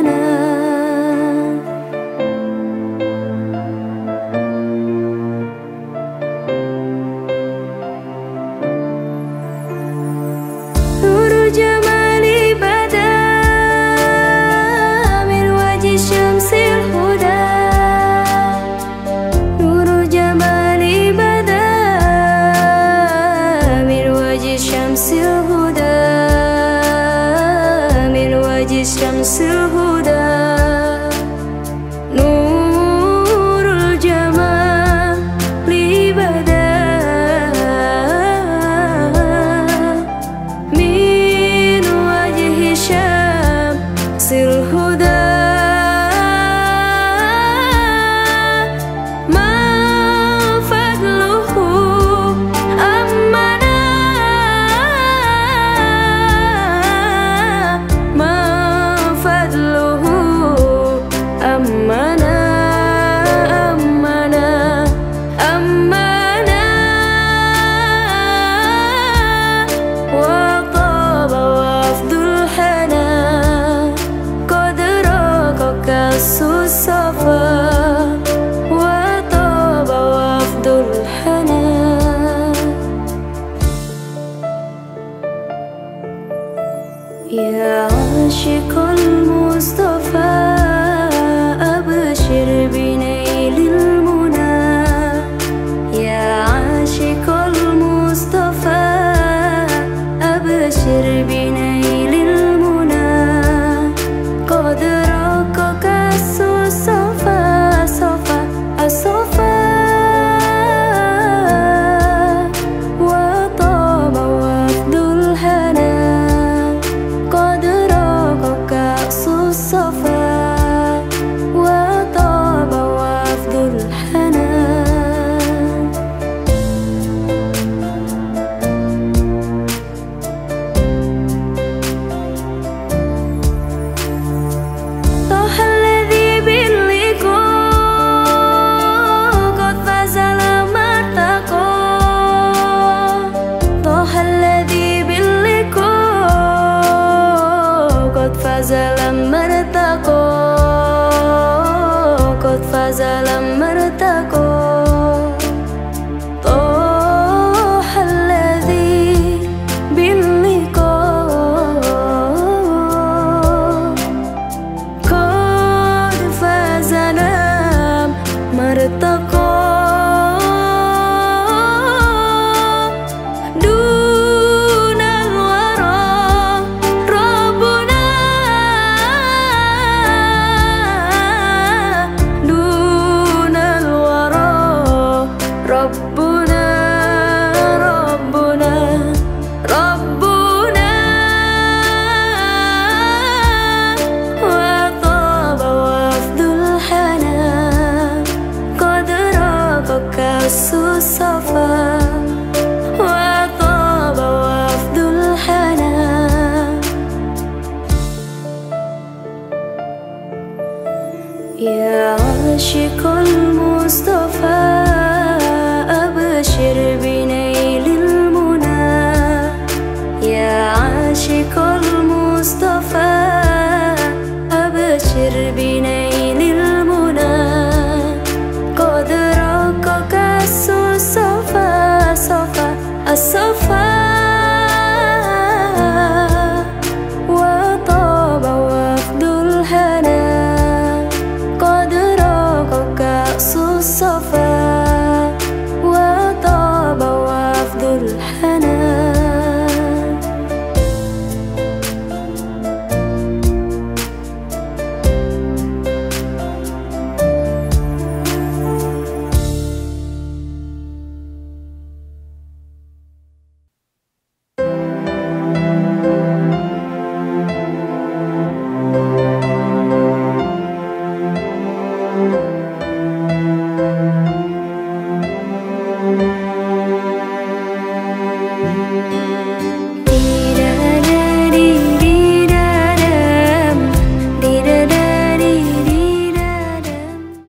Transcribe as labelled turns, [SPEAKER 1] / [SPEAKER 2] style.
[SPEAKER 1] sana. Seluruh jemaah يا عاشق المصطفى.